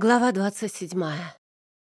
Глава двадцать седьмая.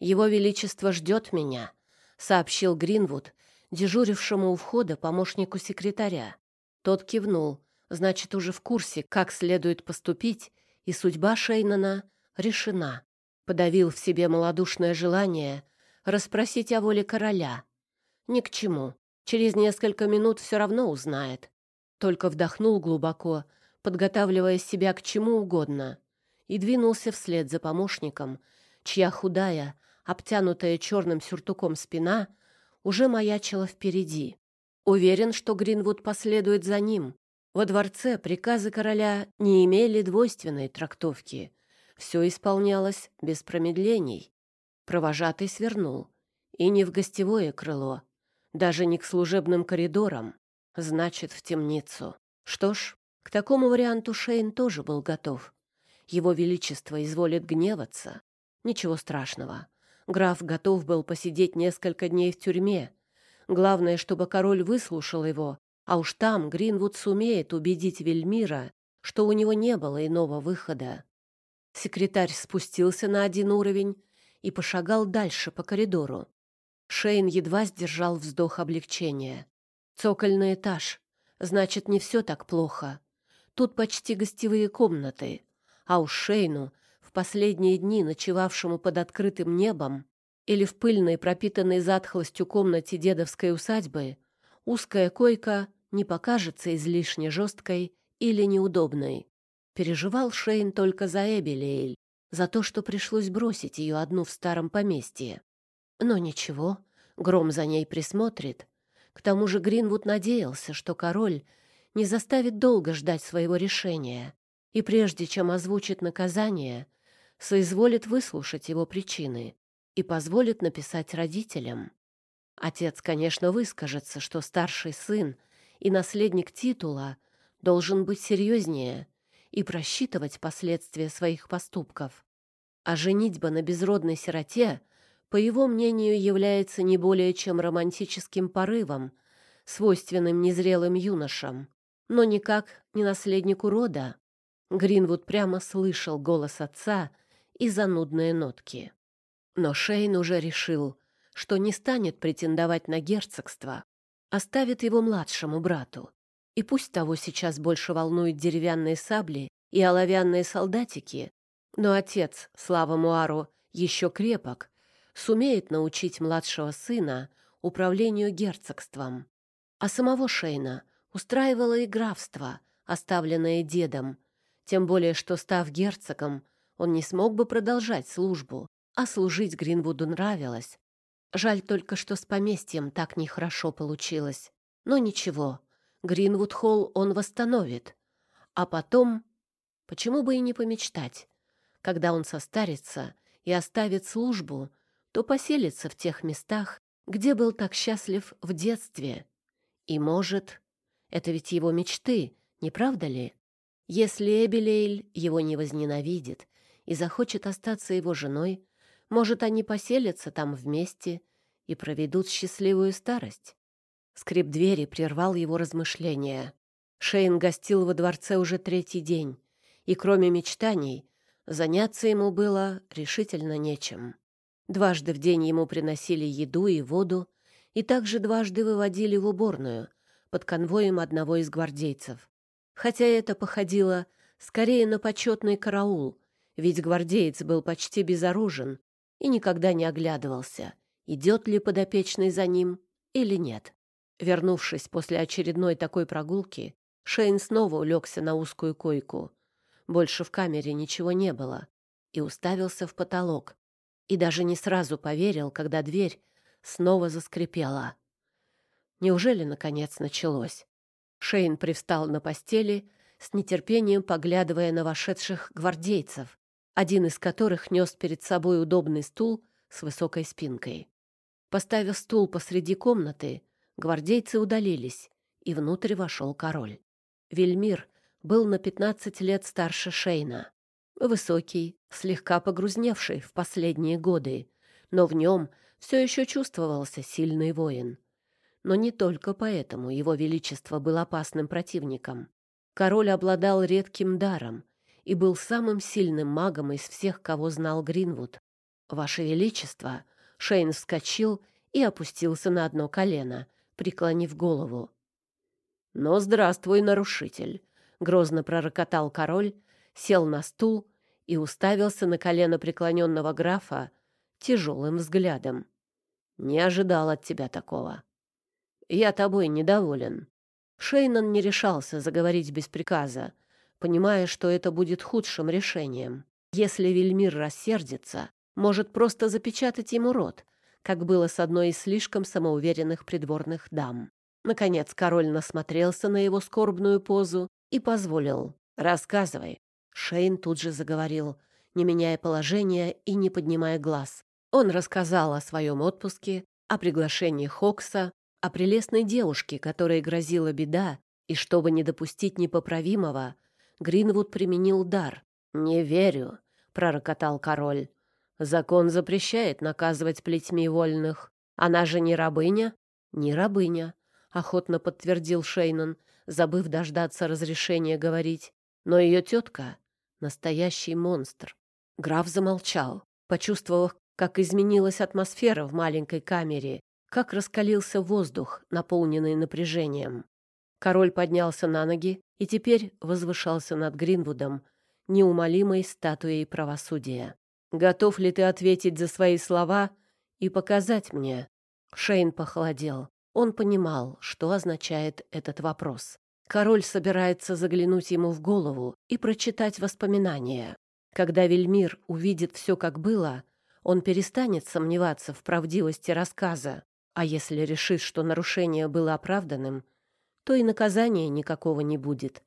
«Его Величество ждет меня», — сообщил Гринвуд, дежурившему у входа помощнику секретаря. Тот кивнул, значит, уже в курсе, как следует поступить, и судьба Шейнана решена. Подавил в себе малодушное желание расспросить о воле короля. Ни к чему. Через несколько минут все равно узнает. Только вдохнул глубоко, подготавливая себя к чему угодно и двинулся вслед за помощником, чья худая, обтянутая черным сюртуком спина уже маячила впереди. Уверен, что Гринвуд последует за ним. Во дворце приказы короля не имели двойственной трактовки. Все исполнялось без промедлений. Провожатый свернул. И не в гостевое крыло, даже не к служебным коридорам, значит, в темницу. Что ж, к такому варианту Шейн тоже был готов. Его Величество изволит гневаться. Ничего страшного. Граф готов был посидеть несколько дней в тюрьме. Главное, чтобы король выслушал его, а уж там Гринвуд сумеет убедить Вельмира, что у него не было иного выхода. Секретарь спустился на один уровень и пошагал дальше по коридору. Шейн едва сдержал вздох облегчения. Цокольный этаж. Значит, не все так плохо. Тут почти гостевые комнаты а уж Шейну, в последние дни ночевавшему под открытым небом или в пыльной, пропитанной затхлостью комнате дедовской усадьбы, узкая койка не покажется излишне жесткой или неудобной. Переживал Шейн только за Эбелейль, за то, что пришлось бросить ее одну в старом поместье. Но ничего, Гром за ней присмотрит. К тому же Гринвуд надеялся, что король не заставит долго ждать своего решения и прежде чем озвучит наказание, соизволит выслушать его причины и позволит написать родителям. Отец, конечно, выскажется, что старший сын и наследник титула должен быть серьезнее и просчитывать последствия своих поступков. А женитьба на безродной сироте, по его мнению, является не более чем романтическим порывом, свойственным незрелым юношам, но никак не наследнику рода. Гринвуд прямо слышал голос отца и занудные нотки. Но Шейн уже решил, что не станет претендовать на герцогство, оставит его младшему брату. И пусть того сейчас больше волнуют деревянные сабли и оловянные солдатики, но отец, слава Муару, еще крепок, сумеет научить младшего сына управлению герцогством. А самого Шейна устраивало и графство, оставленное дедом, тем более, что, став герцогом, он не смог бы продолжать службу, а служить Гринвуду нравилось. Жаль только, что с поместьем так нехорошо получилось. Но ничего, Гринвуд-холл он восстановит. А потом... Почему бы и не помечтать? Когда он состарится и оставит службу, то поселится в тех местах, где был так счастлив в детстве. И, может, это ведь его мечты, не правда ли? Если Эбелейль его не возненавидит и захочет остаться его женой, может, они поселятся там вместе и проведут счастливую старость. Скрип двери прервал его размышления. Шейн гостил во дворце уже третий день, и кроме мечтаний заняться ему было решительно нечем. Дважды в день ему приносили еду и воду, и также дважды выводили в уборную под конвоем одного из гвардейцев хотя это походило скорее на почетный караул, ведь гвардеец был почти безоружен и никогда не оглядывался, идет ли подопечный за ним или нет. Вернувшись после очередной такой прогулки, Шейн снова улегся на узкую койку. Больше в камере ничего не было. И уставился в потолок. И даже не сразу поверил, когда дверь снова заскрипела. Неужели, наконец, началось? Шейн привстал на постели, с нетерпением поглядывая на вошедших гвардейцев, один из которых нес перед собой удобный стул с высокой спинкой. Поставив стул посреди комнаты, гвардейцы удалились, и внутрь вошел король. Вельмир был на пятнадцать лет старше Шейна. Высокий, слегка погрузневший в последние годы, но в нем все еще чувствовался сильный воин. Но не только поэтому его величество был опасным противником. Король обладал редким даром и был самым сильным магом из всех, кого знал Гринвуд. «Ваше Величество!» Шейн вскочил и опустился на одно колено, преклонив голову. «Но здравствуй, нарушитель!» — грозно пророкотал король, сел на стул и уставился на колено преклоненного графа тяжелым взглядом. «Не ожидал от тебя такого. Я тобой недоволен». Шейнан не решался заговорить без приказа, понимая, что это будет худшим решением. Если Вельмир рассердится, может просто запечатать ему рот, как было с одной из слишком самоуверенных придворных дам. Наконец король насмотрелся на его скорбную позу и позволил. «Рассказывай». Шейн тут же заговорил, не меняя положения и не поднимая глаз. Он рассказал о своем отпуске, о приглашении Хокса, о прелестной девушке, которой грозила беда, и чтобы не допустить непоправимого, Гринвуд применил дар. «Не верю», — пророкотал король. Закон запрещает наказывать плетьми вольных. Она же не рабыня? Не рабыня, охотно подтвердил Шейнон, забыв дождаться разрешения говорить. Но ее тетка — настоящий монстр. Граф замолчал, почувствовав, как изменилась атмосфера в маленькой камере, как раскалился воздух, наполненный напряжением. Король поднялся на ноги и теперь возвышался над Гринвудом, неумолимой статуей правосудия. Готов ли ты ответить за свои слова и показать мне? Шейн похолодел. Он понимал, что означает этот вопрос. Король собирается заглянуть ему в голову и прочитать воспоминания. Когда Вельмир увидит все, как было, он перестанет сомневаться в правдивости рассказа. А если решит, что нарушение было оправданным, то и наказания никакого не будет.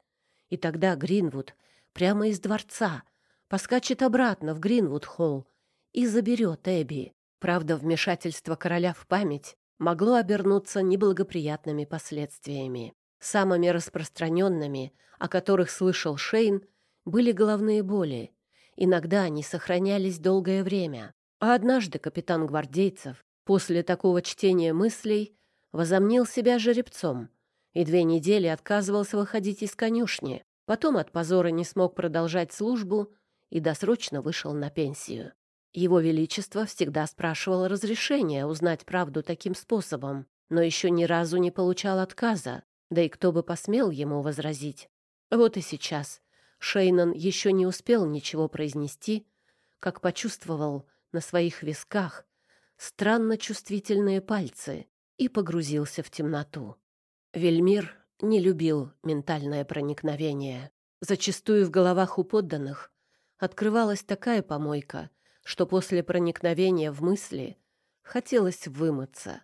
И тогда Гринвуд прямо из дворца — поскачет обратно в Гринвуд-холл и заберет Эбби. Правда, вмешательство короля в память могло обернуться неблагоприятными последствиями. Самыми распространенными, о которых слышал Шейн, были головные боли. Иногда они сохранялись долгое время. А однажды капитан гвардейцев после такого чтения мыслей возомнил себя жеребцом и две недели отказывался выходить из конюшни. Потом от позора не смог продолжать службу и досрочно вышел на пенсию. Его Величество всегда спрашивал разрешения узнать правду таким способом, но еще ни разу не получал отказа, да и кто бы посмел ему возразить. Вот и сейчас Шейнон еще не успел ничего произнести, как почувствовал на своих висках странно чувствительные пальцы и погрузился в темноту. Вельмир не любил ментальное проникновение. Зачастую в головах у подданных открывалась такая помойка, что после проникновения в мысли хотелось вымыться.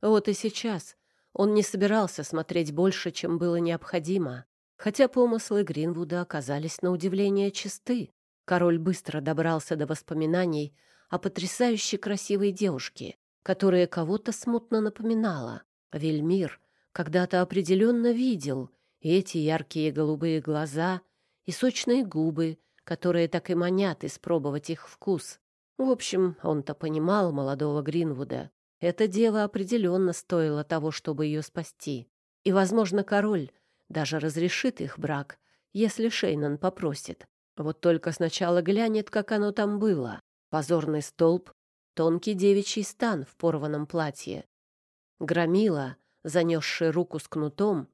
Вот и сейчас он не собирался смотреть больше, чем было необходимо, хотя помыслы Гринвуда оказались на удивление чисты. Король быстро добрался до воспоминаний о потрясающе красивой девушке, которая кого-то смутно напоминала. Вельмир когда-то определенно видел эти яркие голубые глаза и сочные губы, которые так и манят испробовать их вкус. В общем, он-то понимал молодого Гринвуда. Эта дева определенно стоила того, чтобы ее спасти. И, возможно, король даже разрешит их брак, если Шейнан попросит. Вот только сначала глянет, как оно там было. Позорный столб, тонкий девичий стан в порванном платье. Громила, занесший руку с кнутом,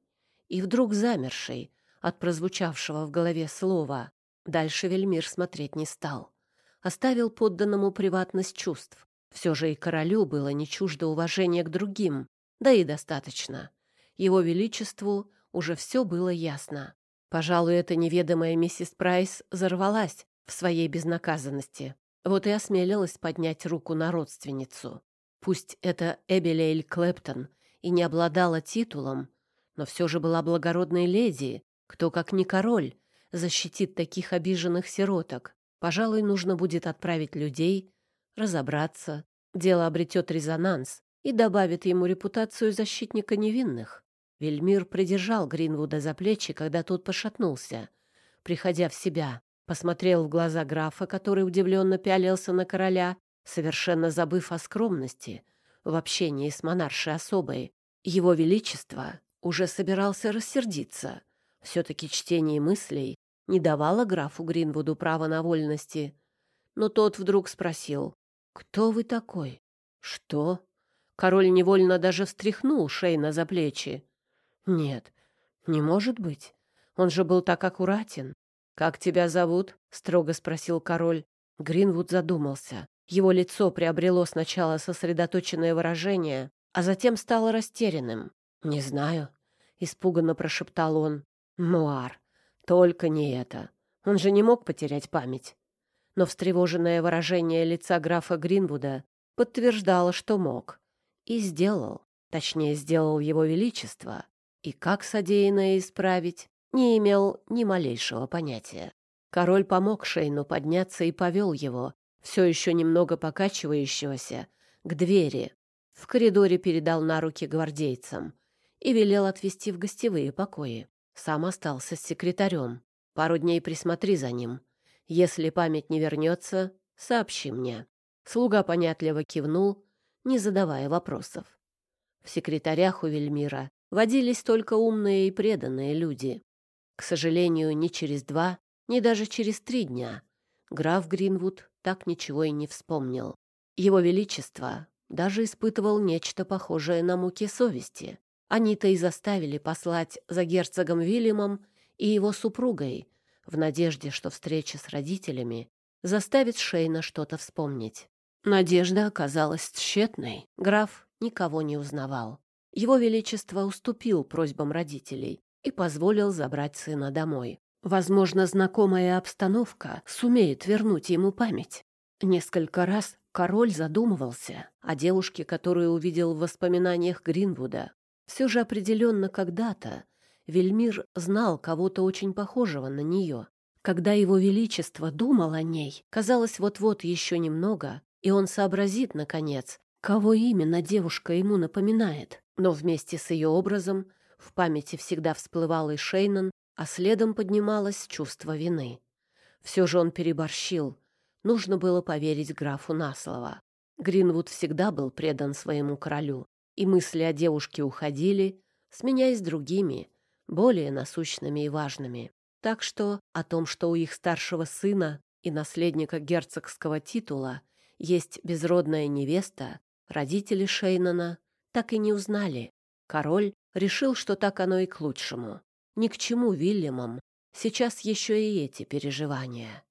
и вдруг замерший от прозвучавшего в голове слова. Дальше Вельмир смотреть не стал. Оставил подданному приватность чувств. Все же и королю было не чуждо уважения к другим. Да и достаточно. Его Величеству уже все было ясно. Пожалуй, эта неведомая миссис Прайс взорвалась в своей безнаказанности. Вот и осмелилась поднять руку на родственницу. Пусть это Эбелейль Клэптон и не обладала титулом, но все же была благородной леди, кто, как не король, защитит таких обиженных сироток. Пожалуй, нужно будет отправить людей, разобраться. Дело обретет резонанс и добавит ему репутацию защитника невинных. Вельмир придержал Гринвуда за плечи, когда тот пошатнулся, приходя в себя. Посмотрел в глаза графа, который удивленно пялился на короля, совершенно забыв о скромности в общении с монаршей особой. Его Величество уже собирался рассердиться. Все-таки чтение мыслей не давала графу Гринвуду права на вольности. Но тот вдруг спросил, «Кто вы такой?» «Что?» Король невольно даже встряхнул Шейна за плечи. «Нет, не может быть. Он же был так аккуратен. «Как тебя зовут?» — строго спросил король. Гринвуд задумался. Его лицо приобрело сначала сосредоточенное выражение, а затем стало растерянным. «Не знаю», — испуганно прошептал он. «Муар, только не это. Он же не мог потерять память». Но встревоженное выражение лица графа Гринвуда подтверждало, что мог. И сделал. Точнее, сделал его величество. И как содеянное исправить, не имел ни малейшего понятия. Король помог Шейну подняться и повел его, все еще немного покачивающегося, к двери. В коридоре передал на руки гвардейцам и велел отвезти в гостевые покои. Сам остался с секретарем. Пару дней присмотри за ним. Если память не вернется, сообщи мне. Слуга понятливо кивнул, не задавая вопросов. В секретарях у Вельмира водились только умные и преданные люди. К сожалению, ни через два, ни даже через три дня граф Гринвуд так ничего и не вспомнил. Его Величество даже испытывал нечто похожее на муки совести. Они-то и заставили послать за герцогом Вильямом и его супругой в надежде, что встреча с родителями заставит Шейна что-то вспомнить. Надежда оказалась тщетной. Граф никого не узнавал. Его Величество уступил просьбам родителей и позволил забрать сына домой. Возможно, знакомая обстановка сумеет вернуть ему память. Несколько раз король задумывался о девушке, которую увидел в воспоминаниях Гринвуда. Все же определенно когда-то Вельмир знал кого-то очень похожего на нее. Когда его величество думал о ней, казалось, вот-вот еще немного, и он сообразит, наконец, кого именно девушка ему напоминает. Но вместе с ее образом в памяти всегда всплывал и Шейнон, а следом поднималось чувство вины. Все же он переборщил. Нужно было поверить графу на слово. Гринвуд всегда был предан своему королю, и мысли о девушке уходили, сменяясь другими, более насущными и важными. Так что о том, что у их старшего сына и наследника герцогского титула есть безродная невеста, родители Шейнона так и не узнали. Король решил, что так оно и к лучшему. Ни к чему Вильямам сейчас еще и эти переживания.